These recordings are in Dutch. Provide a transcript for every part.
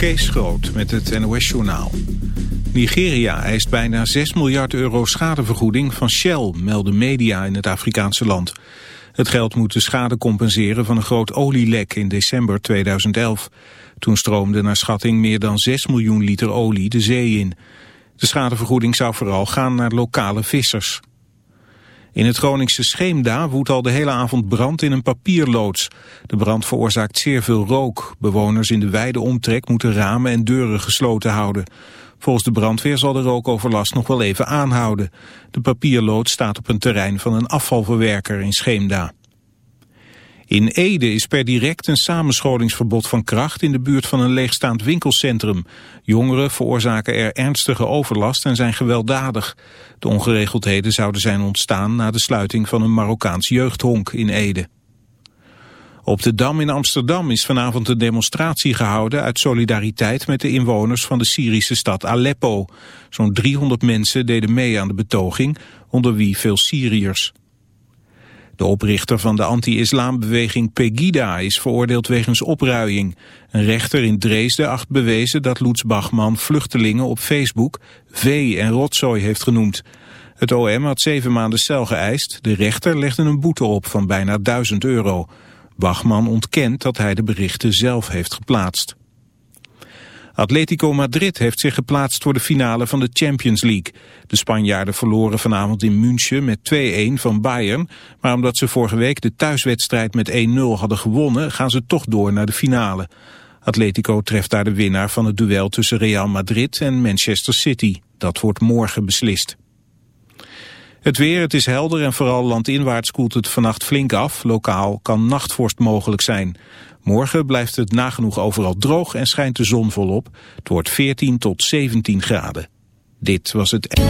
Kees Groot met het NOS-journaal. Nigeria eist bijna 6 miljard euro schadevergoeding van Shell, melden media in het Afrikaanse land. Het geld moet de schade compenseren van een groot olielek in december 2011. Toen stroomde naar schatting meer dan 6 miljoen liter olie de zee in. De schadevergoeding zou vooral gaan naar lokale vissers. In het Groningse Scheemda woedt al de hele avond brand in een papierloods. De brand veroorzaakt zeer veel rook. Bewoners in de wijde omtrek moeten ramen en deuren gesloten houden. Volgens de brandweer zal de rookoverlast nog wel even aanhouden. De papierloods staat op een terrein van een afvalverwerker in Scheemda. In Ede is per direct een samenscholingsverbod van kracht in de buurt van een leegstaand winkelcentrum. Jongeren veroorzaken er ernstige overlast en zijn gewelddadig. De ongeregeldheden zouden zijn ontstaan na de sluiting van een Marokkaans jeugdhonk in Ede. Op de Dam in Amsterdam is vanavond een demonstratie gehouden uit solidariteit met de inwoners van de Syrische stad Aleppo. Zo'n 300 mensen deden mee aan de betoging, onder wie veel Syriërs. De oprichter van de anti-islambeweging Pegida is veroordeeld wegens opruiing. Een rechter in Dresden acht bewezen dat Lutz Bachman vluchtelingen op Facebook vee en rotzooi heeft genoemd. Het OM had zeven maanden cel geëist. De rechter legde een boete op van bijna 1000 euro. Bachman ontkent dat hij de berichten zelf heeft geplaatst. Atletico Madrid heeft zich geplaatst voor de finale van de Champions League. De Spanjaarden verloren vanavond in München met 2-1 van Bayern. Maar omdat ze vorige week de thuiswedstrijd met 1-0 hadden gewonnen... gaan ze toch door naar de finale. Atletico treft daar de winnaar van het duel tussen Real Madrid en Manchester City. Dat wordt morgen beslist. Het weer, het is helder en vooral landinwaarts koelt het vannacht flink af. Lokaal kan nachtvorst mogelijk zijn. Morgen blijft het nagenoeg overal droog en schijnt de zon volop. Het wordt 14 tot 17 graden. Dit was het...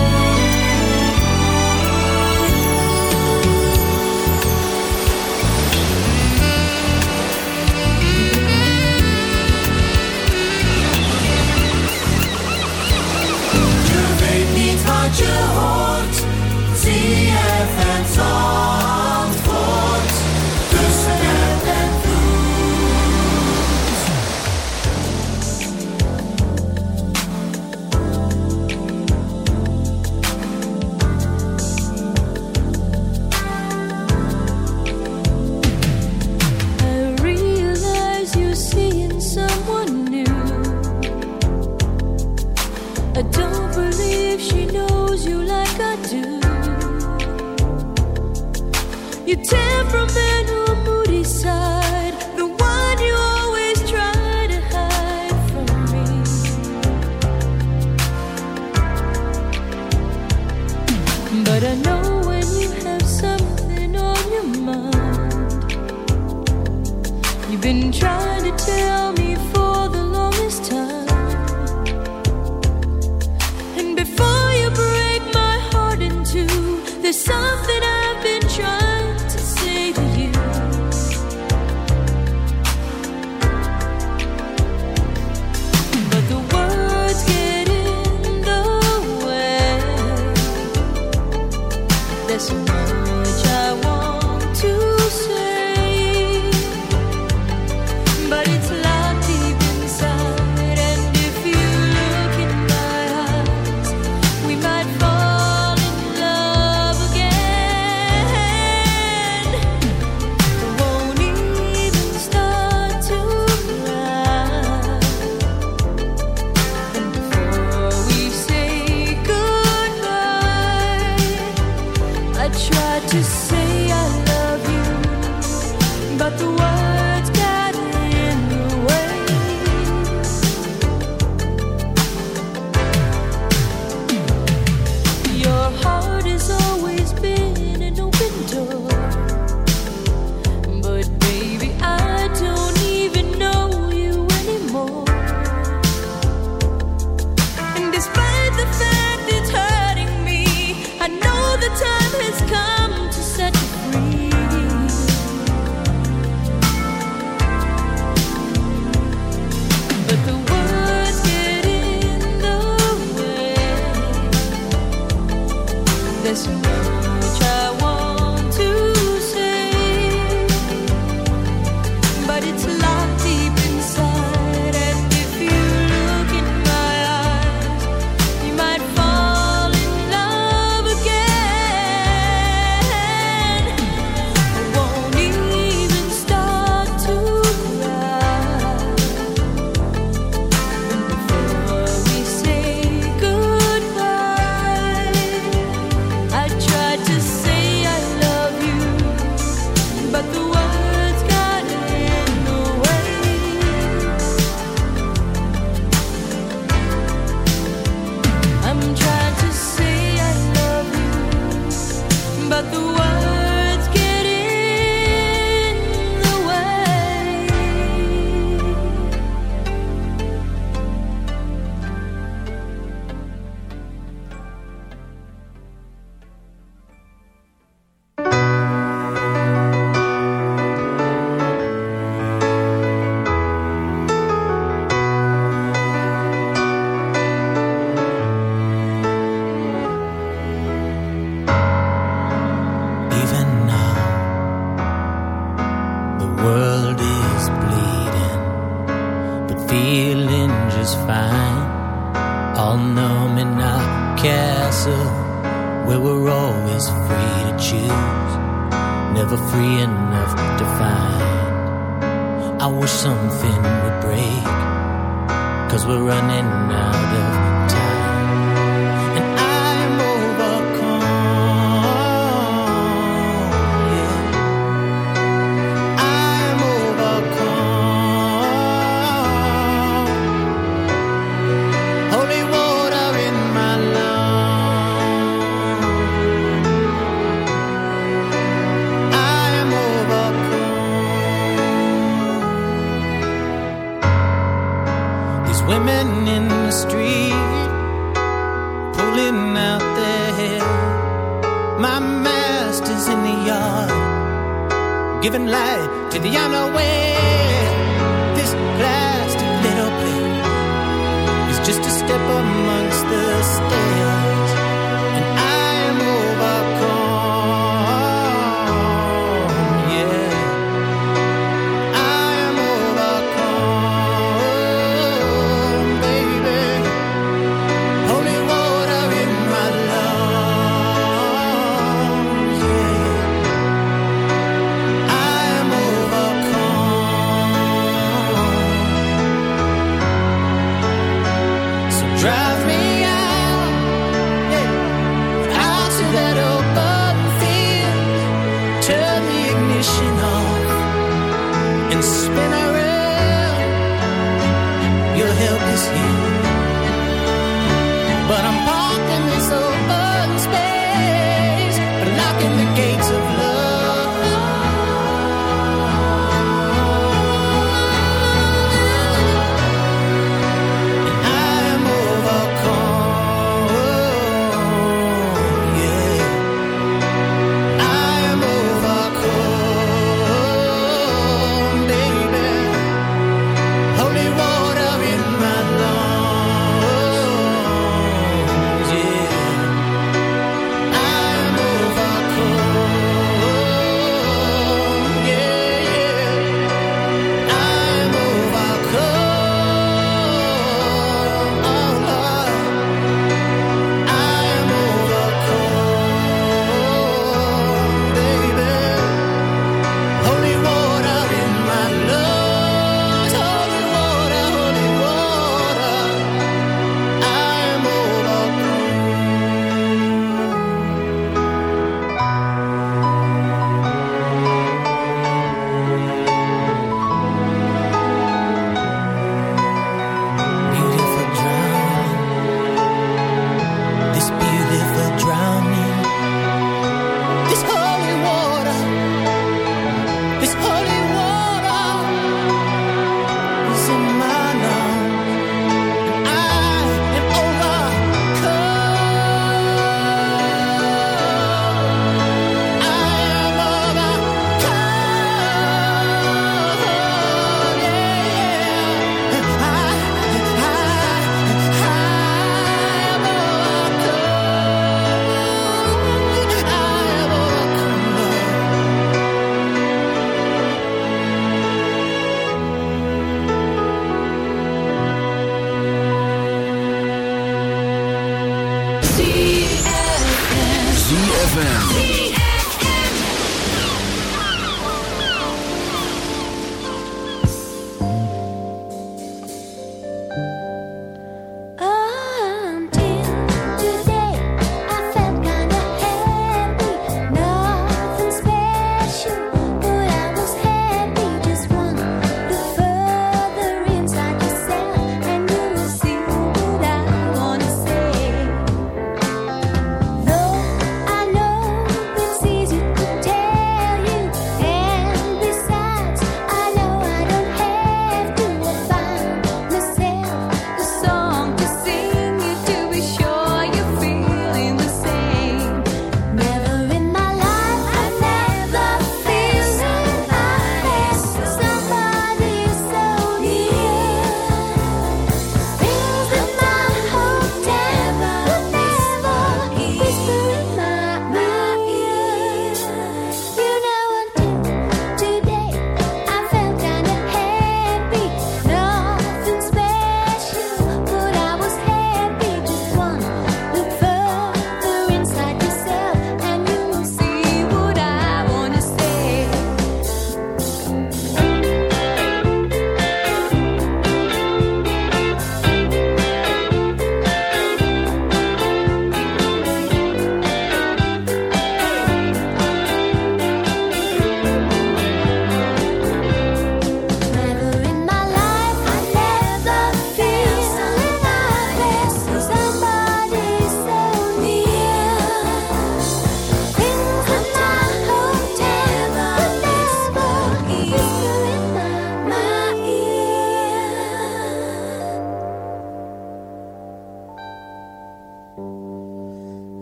do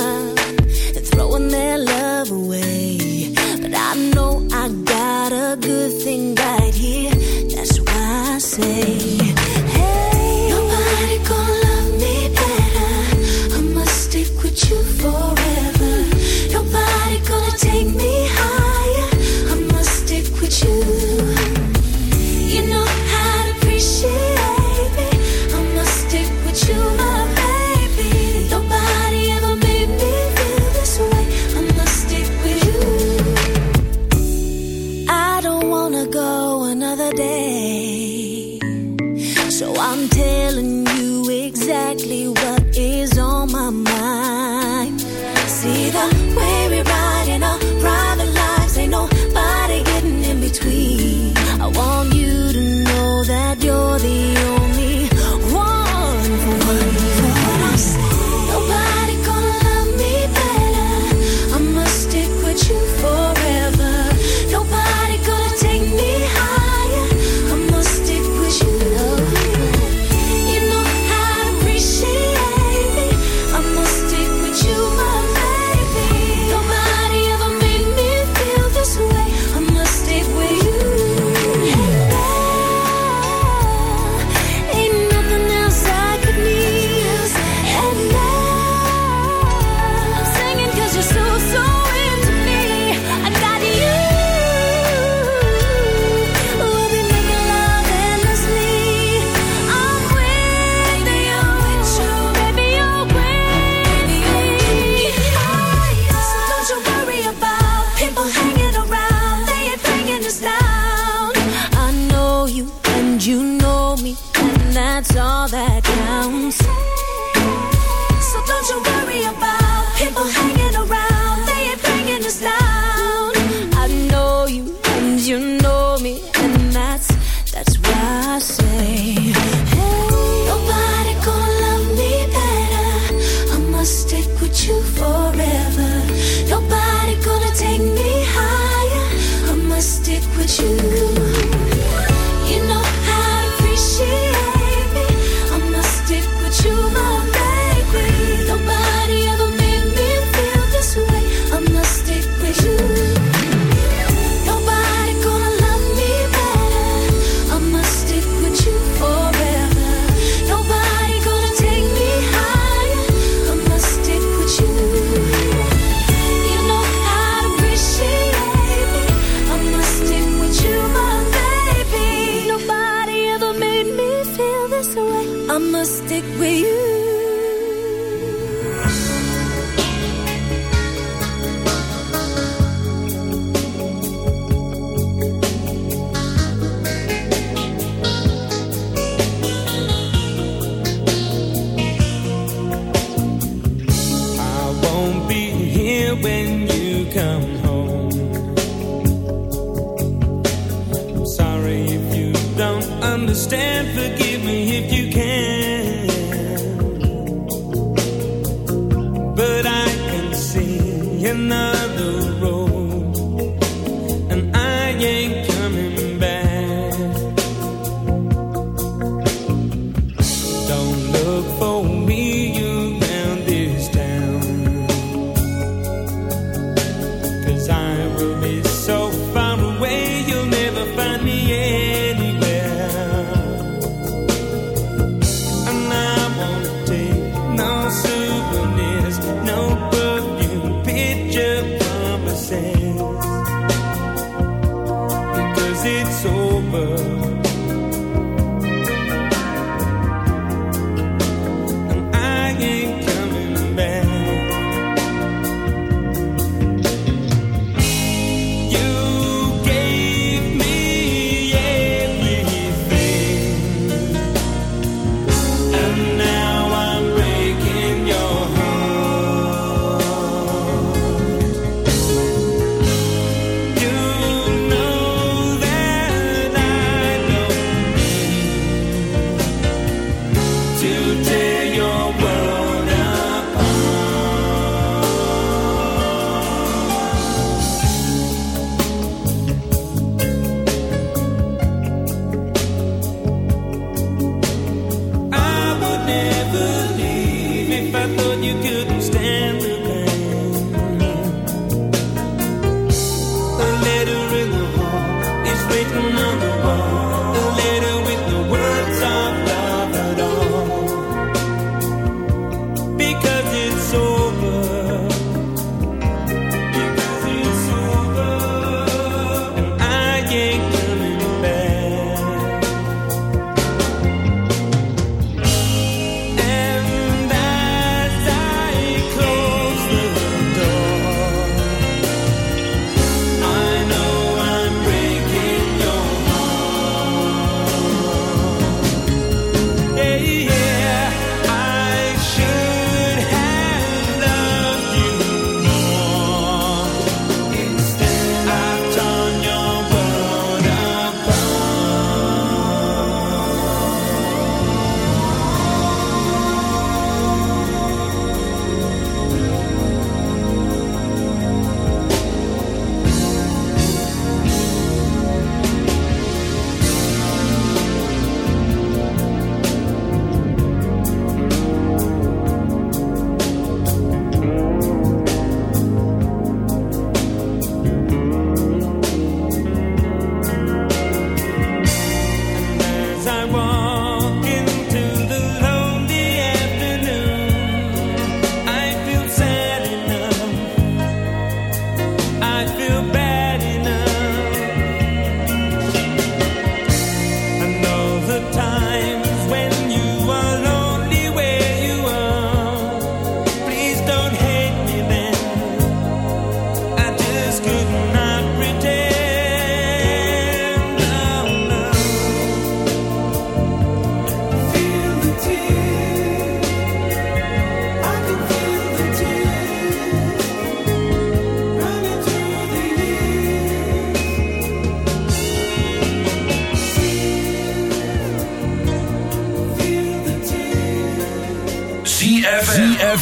up, throwing their love away. But I know I got a good thing right here. That's why I say. that's all that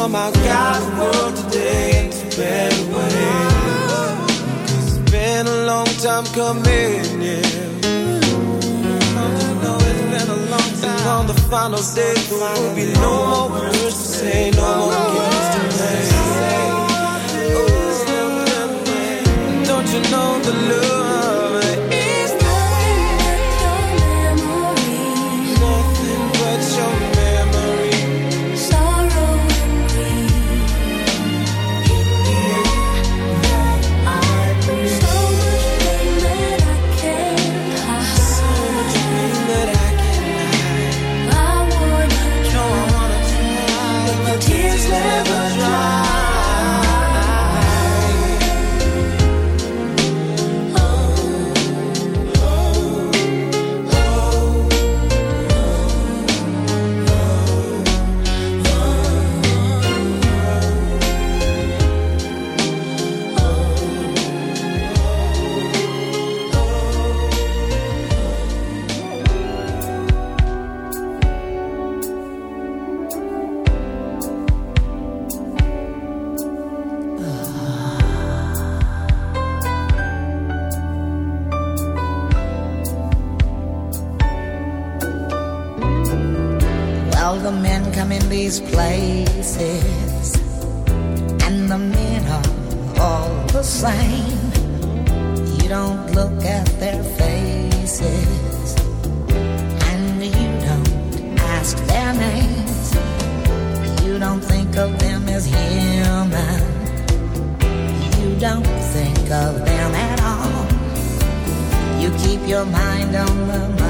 come out God's world today into better ways. It's been a long time coming, yeah. Don't you know it's been a long time? On the final day, there will be no more words to say, no more games to play. Don't you know the love? your mind on the money.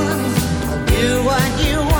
do what you want.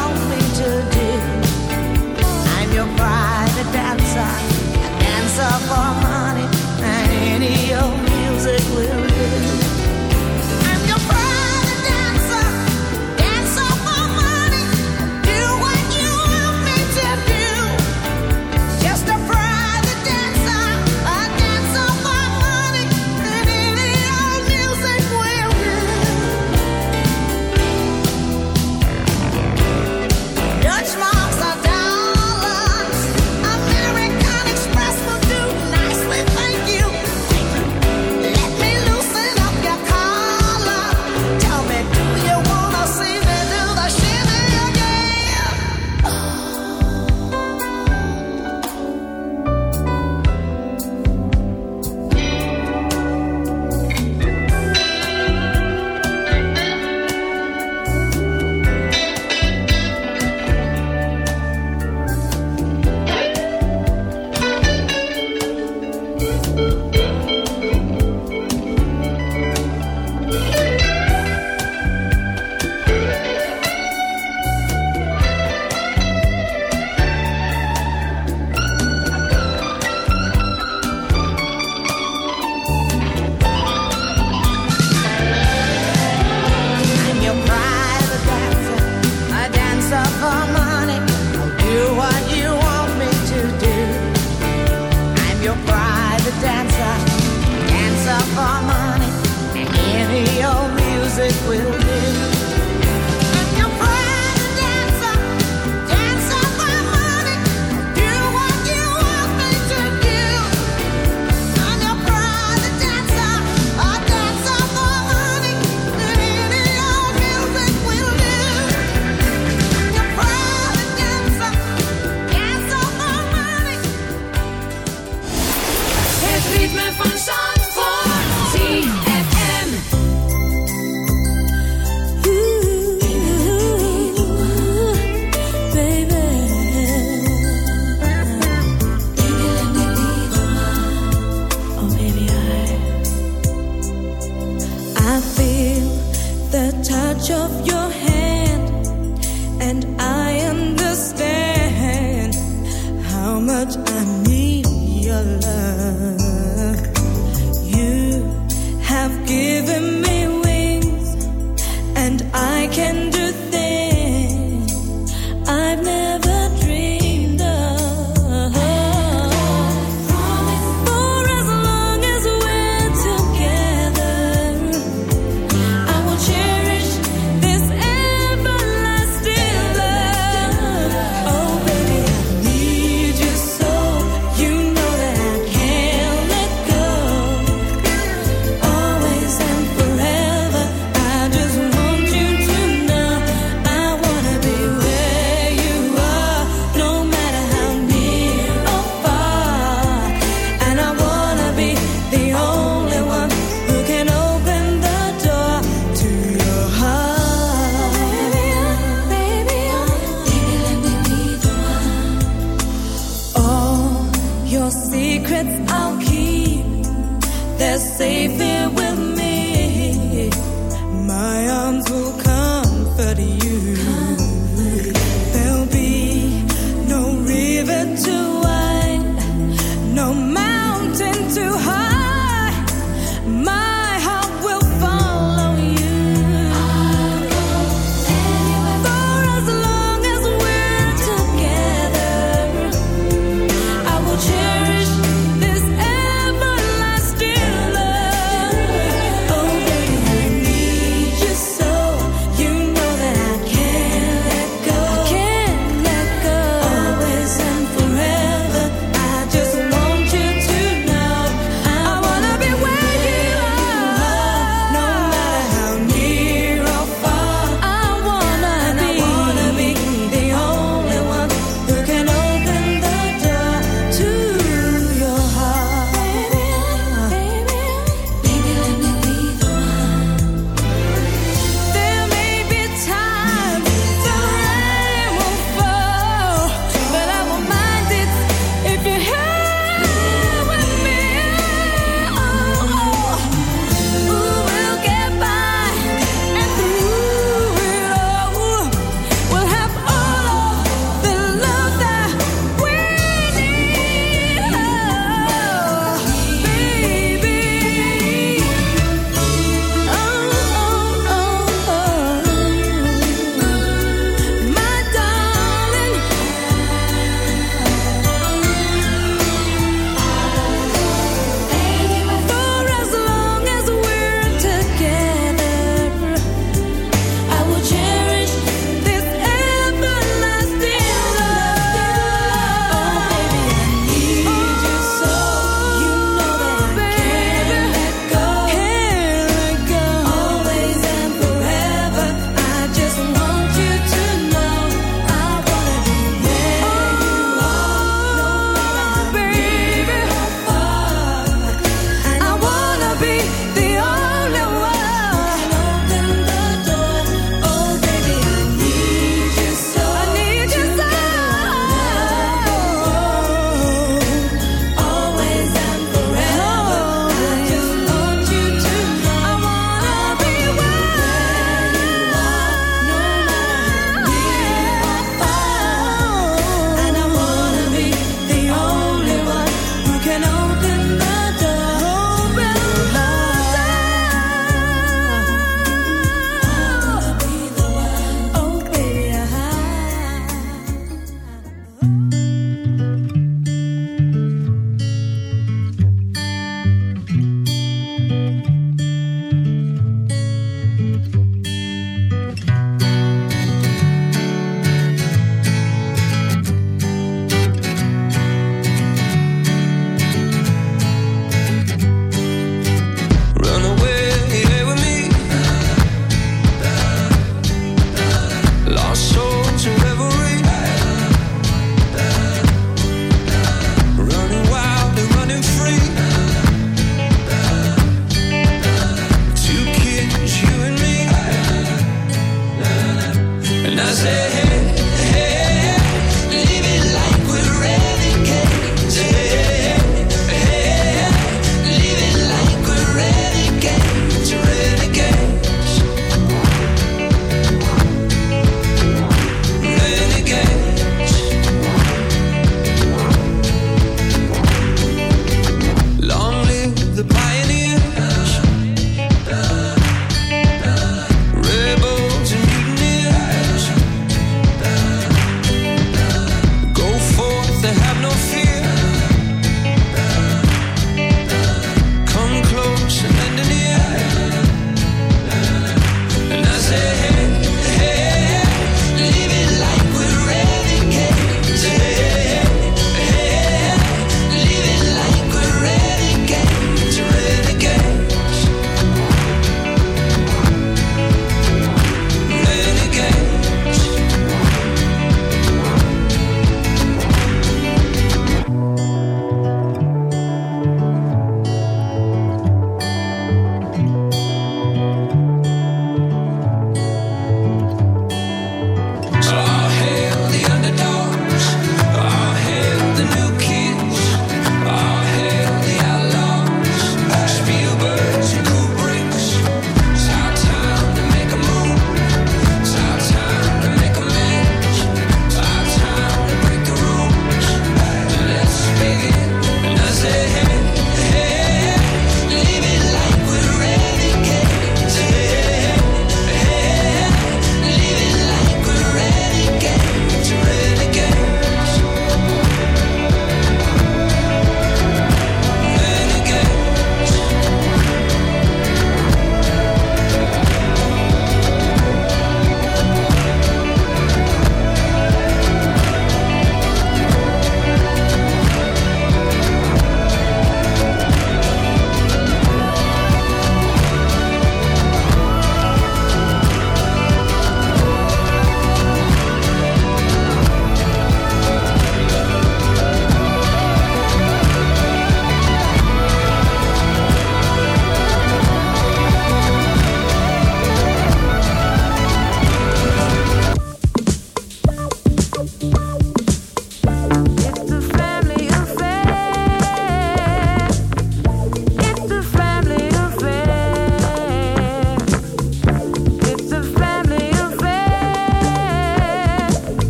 touch of your hand, and I understand how much I need your love.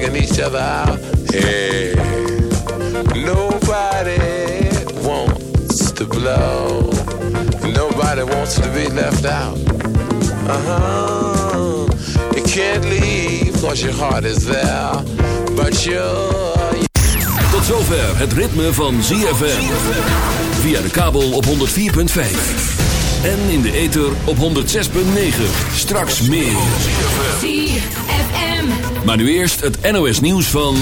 Checking each other out. Hey, nobody wants to blow. Nobody wants to be left out. Uh huh. You can't leave cause your heart is there. But you're. Tot zover het ritme van ZFM. Via de kabel op 104.5. En in de ether op 106.9. Straks meer. Maar nu eerst het NOS nieuws van